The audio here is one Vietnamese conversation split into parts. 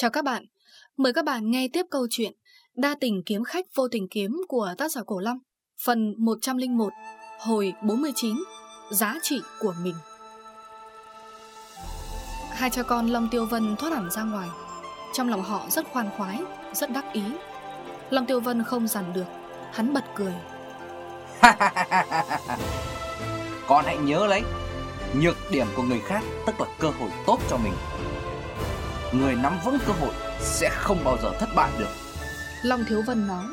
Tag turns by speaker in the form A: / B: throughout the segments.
A: Chào các bạn, mời các bạn nghe tiếp câu chuyện Đa tình kiếm khách vô tình kiếm của tác giả Cổ Long Phần 101, hồi 49, giá trị của mình. Hai cha con Long Tiêu Vân thoát hẳn ra ngoài. Trong lòng họ rất khoan khoái, rất đắc ý. Long Tiêu Vân không dằn được, hắn bật cười.
B: Con hãy nhớ lấy Nhược điểm của người khác tức là cơ hội tốt cho mình. Người nắm vững cơ hội sẽ không bao giờ thất bại được.
A: Long Thiếu Vân nói.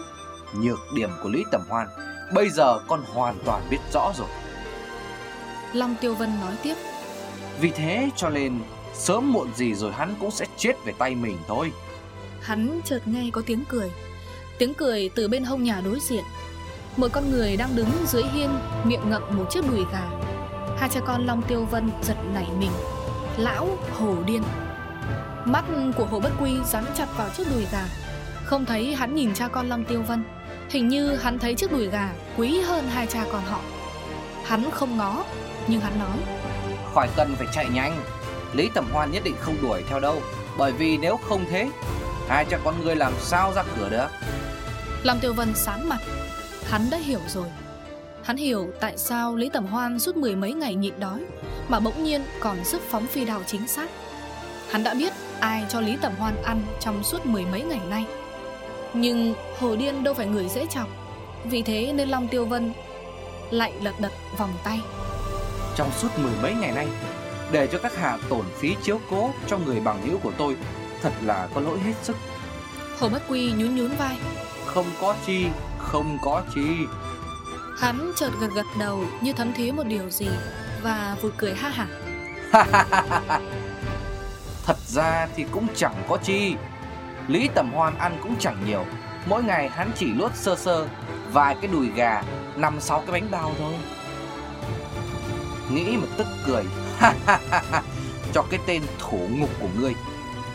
B: Nhược điểm của Lý Tầm Hoan Bây giờ con hoàn toàn biết rõ rồi.
A: Long Tiêu Vân nói tiếp.
B: Vì thế cho nên Sớm muộn gì rồi hắn cũng sẽ chết về tay mình thôi.
A: Hắn chợt nghe có tiếng cười. Tiếng cười từ bên hông nhà đối diện. Một con người đang đứng dưới hiên Miệng ngậm một chiếc đùi gà. Hai cha con Long Tiêu Vân giật nảy mình. Lão Hồ Điên Mắt của Hồ Bất Quy dán chặt vào chiếc đùi gà. Không thấy hắn nhìn cha con Long Tiêu Vân Hình như hắn thấy chiếc đùi gà quý hơn hai cha con họ. Hắn không ngó Nhưng hắn nói
B: Khỏi cần phải chạy nhanh. Lý Tầm Hoan nhất định không đuổi theo đâu Bởi vì nếu không thế Hai cha con người làm sao ra cửa được?
A: Long Tiêu Vân sáng mặt. Hắn đã hiểu rồi. Hắn hiểu tại sao Lý Tầm Hoan suốt mười mấy ngày nhịn đói Mà bỗng nhiên còn sức phóng phi đào chính xác. Hắn đã biết ai cho Lý Tầm Hoan ăn trong suốt mười mấy ngày nay. Nhưng Hồ Điên đâu phải người dễ chọc Vì thế nên Long Tiêu Vân lại lật đật vòng tay.
B: Trong suốt mười mấy ngày nay Để cho các hạ tổn phí chiếu cố cho người bằng hữu của tôi Thật là có lỗi hết sức.
A: Hồ Bất Quy nhún nhún vai.
B: Không có chi, không có chi.
A: Hắn chợt gật gật đầu như thấm thía một điều gì Và vụt cười ha hả
B: Thật ra thì cũng chẳng có chi. Lý Tầm Hoan ăn cũng chẳng nhiều. Mỗi ngày hắn chỉ luốt sơ sơ, Vài cái đùi gà Năm sáu cái bánh bao thôi. Nghĩ mà tức cười. Cho cái tên thủ ngục của ngươi.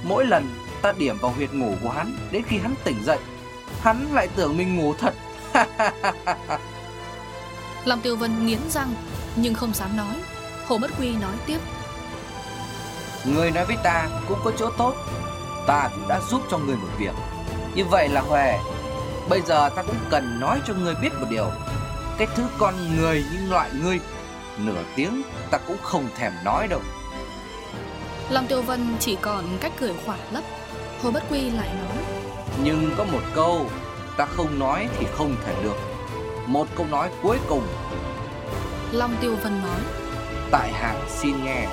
B: Mỗi lần ta điểm vào huyệt ngủ của hắn, Đến khi hắn tỉnh dậy, Hắn lại tưởng mình ngủ thật.
A: Lòng Tiêu Vân nghiến răng, Nhưng không dám nói. Hồ Bất Quy nói tiếp.
B: Người nói với ta cũng có chỗ tốt Ta cũng đã giúp cho người một việc. Như vậy là Huệ Bây giờ ta cũng cần nói cho người biết một điều. Cái thứ con người như loại ngươi Nửa tiếng ta cũng không thèm nói đâu.
A: Long Tiêu Vân chỉ còn cách cười khỏa lấp Hồ Bất Quy lại nói.
B: Nhưng có một câu Ta không nói thì không thể được. Một câu nói cuối cùng.
A: Long Tiêu Vân nói.
B: Tại hạ xin nghe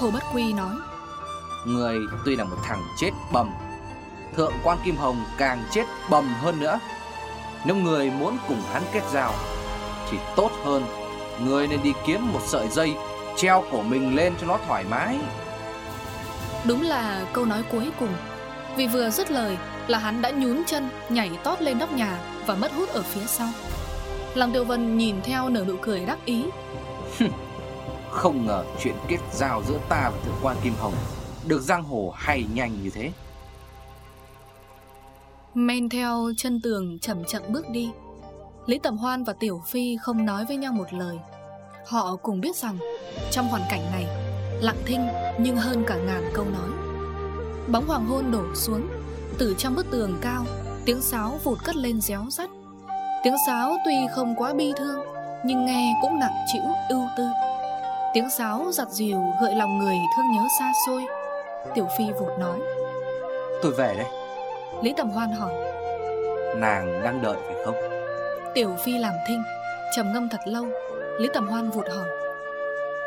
A: Hồ Bất Quy nói.
B: Người tuy là một thằng chết bầm Thượng quan Kim Hồng càng chết bầm hơn nữa. Nếu người muốn cùng hắn kết giao Thì tốt hơn. Người nên đi kiếm một sợi dây Treo cổ mình lên cho nó thoải mái.
A: Đúng là câu nói cuối cùng. Vì vừa dứt lời là hắn đã nhún chân Nhảy tót lên nóc nhà Và mất hút ở phía sau. Lòng Tiêu Vân nhìn theo nở nụ cười đắc ý
B: không ngờ chuyện kết giao giữa ta và thượng quan Kim Hồng Được giang hồ hay nhanh như thế.
A: Men theo chân tường chậm chậm bước đi. Lý Tầm Hoan và Tiểu Phi không nói với nhau một lời. Họ cùng biết rằng, Trong hoàn cảnh này, Lặng thinh nhưng hơn cả ngàn câu nói. Bóng hoàng hôn đổ xuống, Từ trong bức tường cao, Tiếng sáo vụt cất lên réo rắt. Tiếng sáo tuy không quá bi thương, Nhưng nghe cũng nặng chịu ưu tư. Tiếng sáo giặt dìu gợi lòng người thương nhớ xa xôi. Tiểu Phi vụt nói.
B: Tôi về đây.
A: Lý Tầm Hoan hỏi.
B: Nàng đang đợi phải không?
A: Tiểu Phi làm thinh trầm ngâm thật lâu. Lý Tầm Hoan vụt hỏi.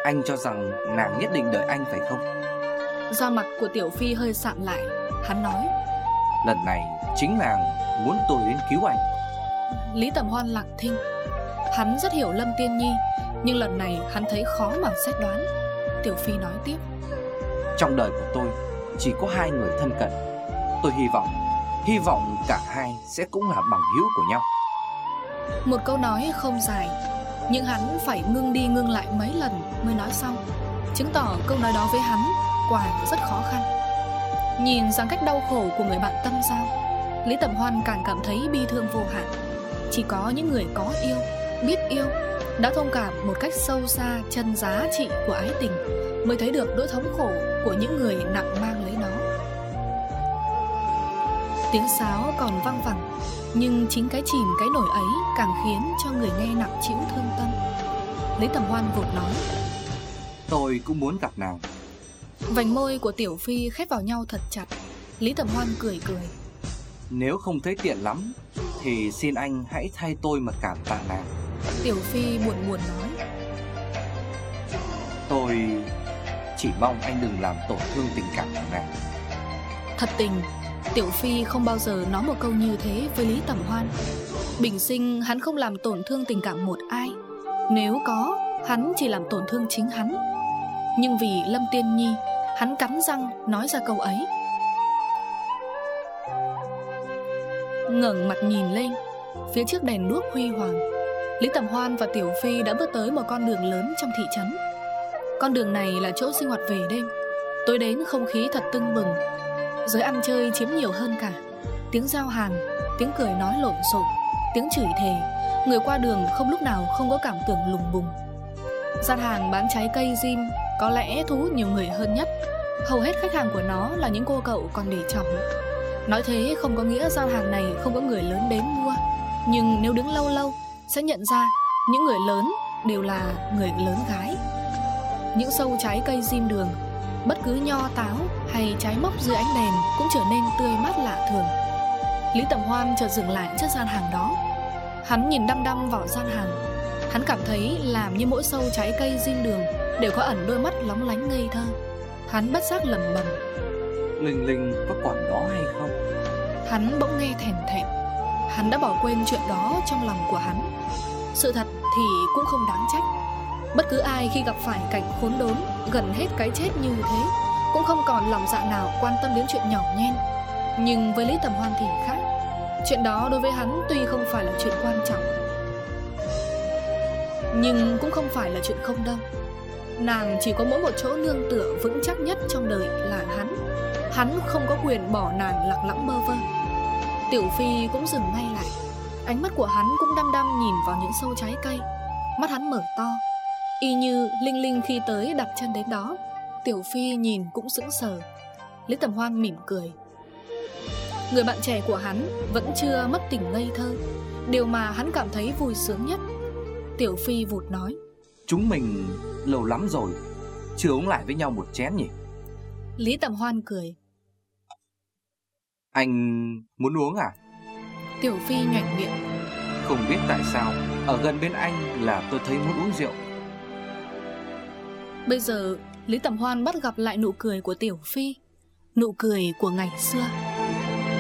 B: Anh cho rằng nàng nhất định đợi anh phải không?
A: Da mặt của Tiểu Phi hơi sạm lại Hắn nói.
B: Lần này chính nàng muốn tôi đến cứu anh.
A: Lý Tầm Hoan lặng thinh Hắn rất hiểu Lâm Tiên Nhi Nhưng lần này hắn thấy khó mà xét đoán. Tiểu Phi nói tiếp.
B: Trong đời của tôi Chỉ có hai người thân cận. Tôi hy vọng Hy vọng cả hai sẽ cũng là bằng hữu của nhau.
A: Một câu nói không dài Nhưng hắn phải ngưng đi ngưng lại mấy lần mới nói xong Chứng tỏ câu nói đó với hắn Quả rất khó khăn. Nhìn rằng cách đau khổ của người bạn tâm giao Lý Tầm Hoan càng cảm thấy bi thương vô hạn. Chỉ có những người có yêu Biết yêu Đã thông cảm một cách sâu xa chân giá trị của ái tình Mới thấy được nỗi thống khổ của những người nặng mang lấy nó. Tiếng sáo còn vang vẳng Nhưng chính cái chìm cái nổi ấy Càng khiến cho người nghe nặng chịu thương tâm. Lý Tầm Hoan vụt nói
B: Tôi cũng muốn gặp nàng.
A: Vành môi của Tiểu Phi khép vào nhau thật chặt Lý Tầm Hoan cười cười.
B: Nếu không thấy tiện lắm Thì xin anh hãy thay tôi mà cảm tạ nàng
A: Tiểu Phi buồn buồn nói.
B: Tôi chỉ mong anh đừng làm tổn thương tình cảm của nàng
A: Thật tình Tiểu Phi không bao giờ nói một câu như thế với Lý Tầm Hoan. Bình sinh hắn không làm tổn thương tình cảm một ai. Nếu có Hắn chỉ làm tổn thương chính hắn. Nhưng vì Lâm Tiên Nhi Hắn cắn răng nói ra câu ấy. Ngẩng mặt nhìn lên Phía trước đèn đuốc huy hoàng Lý Tầm Hoan và Tiểu Phi đã bước tới một con đường lớn trong thị trấn. Con đường này là chỗ sinh hoạt về đêm. Tối đến không khí thật tưng bừng. Giới ăn chơi chiếm nhiều hơn cả. Tiếng giao hàng, Tiếng cười nói lộn xộn, Tiếng chửi thề. Người qua đường không lúc nào không có cảm tưởng lùng bùng. Gian hàng bán trái cây gym Có lẽ thu hút nhiều người hơn nhất. Hầu hết khách hàng của nó là những cô cậu còn để chồng Nói thế không có nghĩa gian hàng này không có người lớn đến mua. Nhưng nếu đứng lâu lâu sẽ nhận ra những người lớn đều là người lớn gái. Những sâu trái cây diêm đường Bất cứ nho táo hay trái mốc dưới ánh đèn Cũng trở nên tươi mát lạ thường. Lý Tầm Hoan chợt dừng lại trước gian hàng đó. Hắn nhìn đăm đăm vào gian hàng. Hắn cảm thấy làm như mỗi sâu trái cây diêm đường Đều có ẩn đôi mắt lóng lánh ngây thơ. Hắn bất giác lầm bầm
B: Linh Linh có còn đó hay không?
A: Hắn bỗng nghe thèm thẹn. Hắn đã bỏ quên chuyện đó trong lòng của hắn sự thật thì cũng không đáng trách. Bất cứ ai khi gặp phải cảnh khốn đốn, Gần hết cái chết như thế, Cũng không còn lòng dạ nào quan tâm đến chuyện nhỏ nhen. Nhưng với Lý Tầm Hoan thì khác. Chuyện đó đối với hắn tuy không phải là chuyện quan trọng, Nhưng cũng không phải là chuyện không đâu. Nàng chỉ có mỗi một chỗ nương tựa vững chắc nhất trong đời là hắn. Hắn không có quyền bỏ nàng lặng lõng bơ vơ. Tiểu Phi cũng dừng ngay lại. Ánh mắt của hắn cũng đăm đăm nhìn vào những sâu trái cây. Mắt hắn mở to Y như Linh Linh khi tới đặt chân đến đó. Tiểu Phi nhìn cũng sững sờ. Lý Tầm Hoan mỉm cười. Người bạn trẻ của hắn vẫn chưa mất tình ngây thơ. Điều mà hắn cảm thấy vui sướng nhất Tiểu Phi vụt nói.
B: Chúng mình lâu lắm rồi Chưa uống lại với nhau một chén nhỉ?
A: Lý Tầm Hoan cười.
B: Anh muốn uống à
A: Tiểu Phi nhoảnh miệng.
B: Không biết tại sao Ở gần bên anh là tôi thấy muốn uống rượu.
A: Bây giờ Lý Tầm Hoan bắt gặp lại nụ cười của Tiểu Phi Nụ cười của ngày xưa.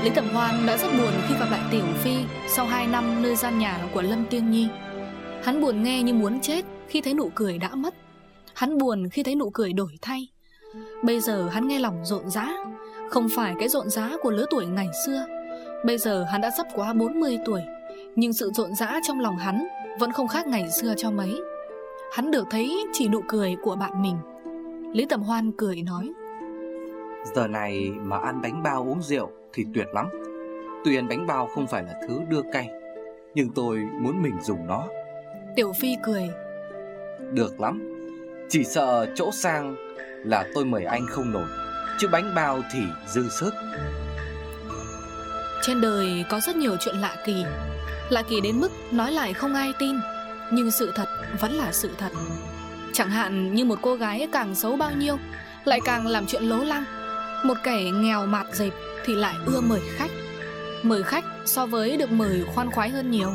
A: Lý Tầm Hoan đã rất buồn khi gặp lại Tiểu Phi Sau 2 năm nơi gian nhà của Lâm Tiên Nhi. Hắn buồn nghe như muốn chết khi thấy nụ cười đã mất. Hắn buồn khi thấy nụ cười đổi thay. Bây giờ hắn nghe lòng rộn rã Không phải cái rộn rã của lứa tuổi ngày xưa Bây giờ hắn đã sắp quá 40 tuổi Nhưng sự rộn rã trong lòng hắn Vẫn không khác ngày xưa cho mấy. Hắn được thấy chỉ nụ cười của bạn mình. Lý Tầm Hoan cười nói
B: Giờ này mà ăn bánh bao uống rượu thì tuyệt lắm. Tuy ăn bánh bao không phải là thứ đưa cay Nhưng tôi muốn mình dùng nó.
A: Tiểu Phi cười
B: Được lắm. Chỉ sợ chỗ sang là tôi mời anh không nổi Chứ bánh bao thì dư sức
A: trên đời có rất nhiều chuyện lạ kỳ. Lạ kỳ đến mức nói lại không ai tin. Nhưng sự thật vẫn là sự thật. Chẳng hạn như một cô gái càng xấu bao nhiêu, Lại càng làm chuyện lố lăng. Một kẻ nghèo mạt dẹp Thì lại ưa mời khách. Mời khách so với được mời khoan khoái hơn nhiều.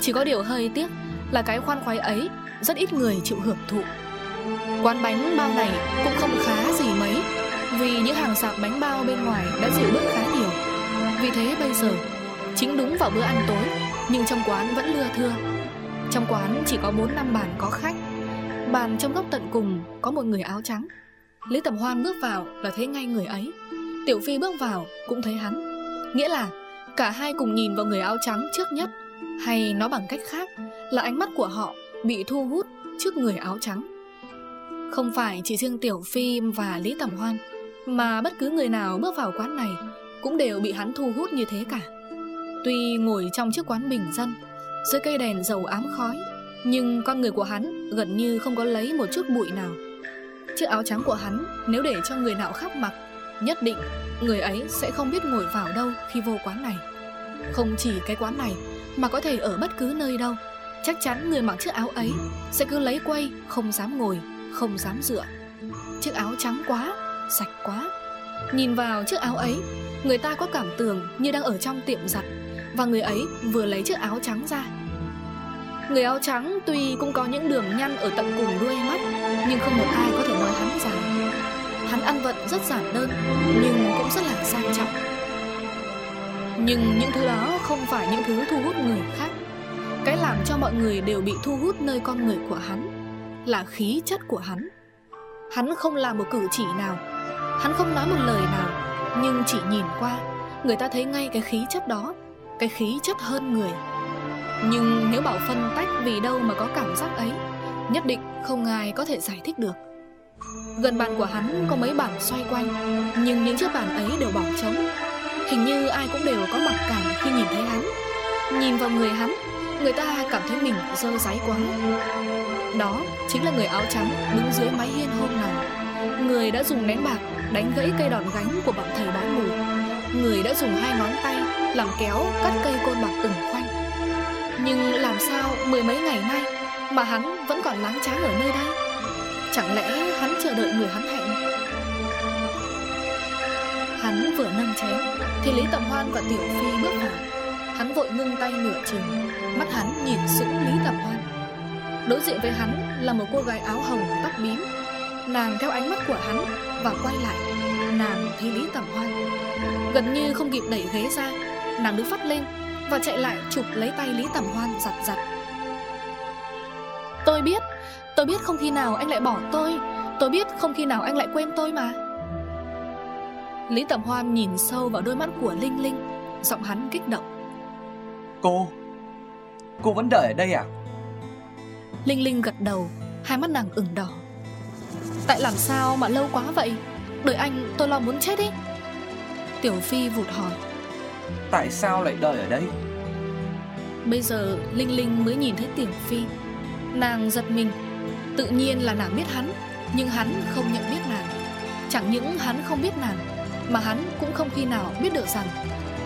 A: Chỉ có điều hơi tiếc Là cái khoan khoái ấy Rất ít người chịu hưởng thụ. Quán bánh bao này cũng không khá gì mấy, Vì những hàng sạp bánh bao bên ngoài đã dịu bước khá nhiều. Giờ Chính đúng vào bữa ăn tối, Nhưng trong quán vẫn lưa thưa. Trong quán chỉ có 4 năm bàn có khách. Bàn trong góc tận cùng có một người áo trắng. Lý Tầm Hoan bước vào là thấy ngay người ấy. Tiểu Phi bước vào cũng thấy hắn. Nghĩa là cả hai cùng nhìn vào người áo trắng trước nhất, Hay nói bằng cách khác là ánh mắt của họ bị thu hút trước người áo trắng. Không phải chỉ riêng Tiểu Phi và Lý Tầm Hoan, Mà bất cứ người nào bước vào quán này cũng đều bị hắn thu hút như thế cả. Tuy ngồi trong chiếc quán bình dân, Dưới cây đèn dầu ám khói, Nhưng con người của hắn gần như không có lấy một chút bụi nào. Chiếc áo trắng của hắn, nếu để cho người nào khác mặc, Nhất định người ấy sẽ không biết ngồi vào đâu khi vô quán này. Không chỉ cái quán này, Mà có thể ở bất cứ nơi đâu. Chắc chắn người mặc chiếc áo ấy Sẽ cứ lấy quay, Không dám ngồi, Không dám dựa. Chiếc áo trắng quá, Sạch quá. Nhìn vào chiếc áo ấy, Người ta có cảm tưởng như đang ở trong tiệm giặt, Và người ấy vừa lấy chiếc áo trắng ra. Người áo trắng tuy cũng có những đường nhăn ở tận cùng đuôi mắt, Nhưng không một ai có thể nói hắn già Hắn ăn vận rất giản đơn, Nhưng cũng rất là sang trọng. Nhưng những thứ đó không phải những thứ thu hút người khác. Cái làm cho mọi người đều bị thu hút nơi con người của hắn Là khí chất của hắn. Hắn không làm một cử chỉ nào Hắn không nói một lời nào, Nhưng chỉ nhìn qua, Người ta thấy ngay cái khí chất đó, Cái khí chất hơn người. Nhưng nếu bảo phân tách vì đâu mà có cảm giác ấy, Nhất định không ai có thể giải thích được. Gần bàn của hắn có mấy bàn xoay quanh, Nhưng những chiếc bàn ấy đều bỏ trống. Hình như ai cũng đều có mặc cảm khi nhìn thấy hắn. Nhìn vào người hắn, Người ta cảm thấy mình dơ dáy quá. Đó chính là người áo trắng đứng dưới mái hiên hôm nào. Người đã dùng nén bạc, đánh gãy cây đòn gánh của bọn thầy bán mù. Người đã dùng hai ngón tay làm kéo, cắt cây côn bạc từng khoanh Nhưng làm sao mười mấy ngày nay mà hắn vẫn còn láng tráng ở nơi đây? Chẳng lẽ hắn chờ đợi người hắn hẹn? Hắn vừa nâng chén, Thì Lý Tầm Hoan và Tiểu Phi bước vào. Hắn vội ngưng tay nửa chừng, Mắt hắn nhìn sững Lý Tầm Hoan. Đối diện với hắn là một cô gái áo hồng tóc bím Nàng theo ánh mắt của hắn Và quay lại Nàng thấy Lý Tầm Hoan. Gần như không kịp đẩy ghế ra Nàng đứng phát lên Và chạy lại chụp lấy tay Lý Tầm Hoan giặt giặt Tôi biết Tôi biết không khi nào anh lại bỏ tôi Tôi biết không khi nào anh lại quên tôi mà. Lý Tầm Hoan nhìn sâu vào đôi mắt của Linh Linh Giọng hắn kích động.
B: Cô Cô vẫn đợi ở đây à?
A: Linh Linh gật đầu Hai mắt nàng ửng đỏ Tại làm sao mà lâu quá vậy? Đợi anh tôi lo muốn chết ý. Tiểu Phi vụt hỏi.
B: Tại sao lại đợi ở đây
A: Bây giờ Linh Linh mới nhìn thấy Tiểu Phi. Nàng giật mình. Tự nhiên là nàng biết hắn Nhưng hắn không nhận biết nàng. Chẳng những hắn không biết nàng Mà hắn cũng không khi nào biết được rằng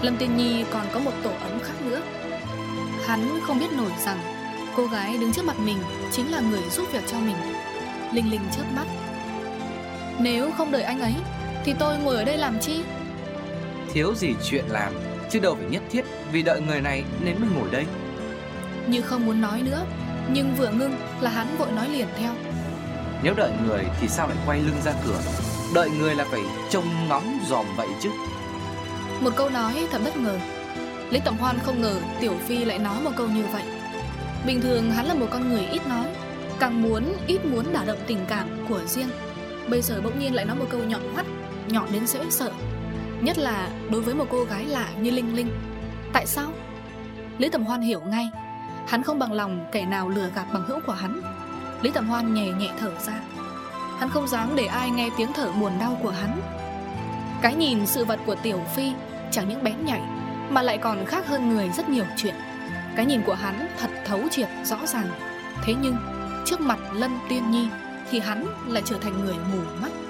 A: Lâm Tiên Nhi còn có một tổ ấm khác nữa. Hắn không biết nổi rằng Cô gái đứng trước mặt mình Chính là người giúp việc cho mình. Linh Linh chớp mắt Nếu không đợi anh ấy Thì tôi ngồi ở đây làm chi?
B: Thiếu gì chuyện làm Chứ đâu phải nhất thiết Vì đợi người này nên mới ngồi đây.
A: Như không muốn nói nữa Nhưng vừa ngưng là hắn vội nói liền theo.
B: Nếu đợi người thì sao lại quay lưng ra cửa? Đợi người là phải trông ngóng dòm vậy chứ.
A: Một câu nói thật bất ngờ. Lý Tầm Hoan không ngờ Tiểu Phi lại nói một câu như vậy. Bình thường hắn là một con người ít nói Càng muốn ít muốn đả động tình cảm của riêng Bây giờ bỗng nhiên lại nói một câu nhọn mắt Nhọn đến dễ sợ. Nhất là đối với một cô gái lạ như Linh Linh. Tại sao? Lý Tầm Hoan hiểu ngay. Hắn không bằng lòng kẻ nào lừa gạt bằng hữu của hắn. Lý Tầm Hoan nhẹ nhẹ thở ra. Hắn không dám để ai nghe tiếng thở buồn đau của hắn. Cái nhìn sự vật của Tiểu Phi Chẳng những bén nhảy Mà lại còn khác hơn người rất nhiều chuyện. Cái nhìn của hắn thật thấu triệt, rõ ràng. Thế nhưng, trước mặt Lân Tiên Nhi thì hắn lại trở thành người mù mắt.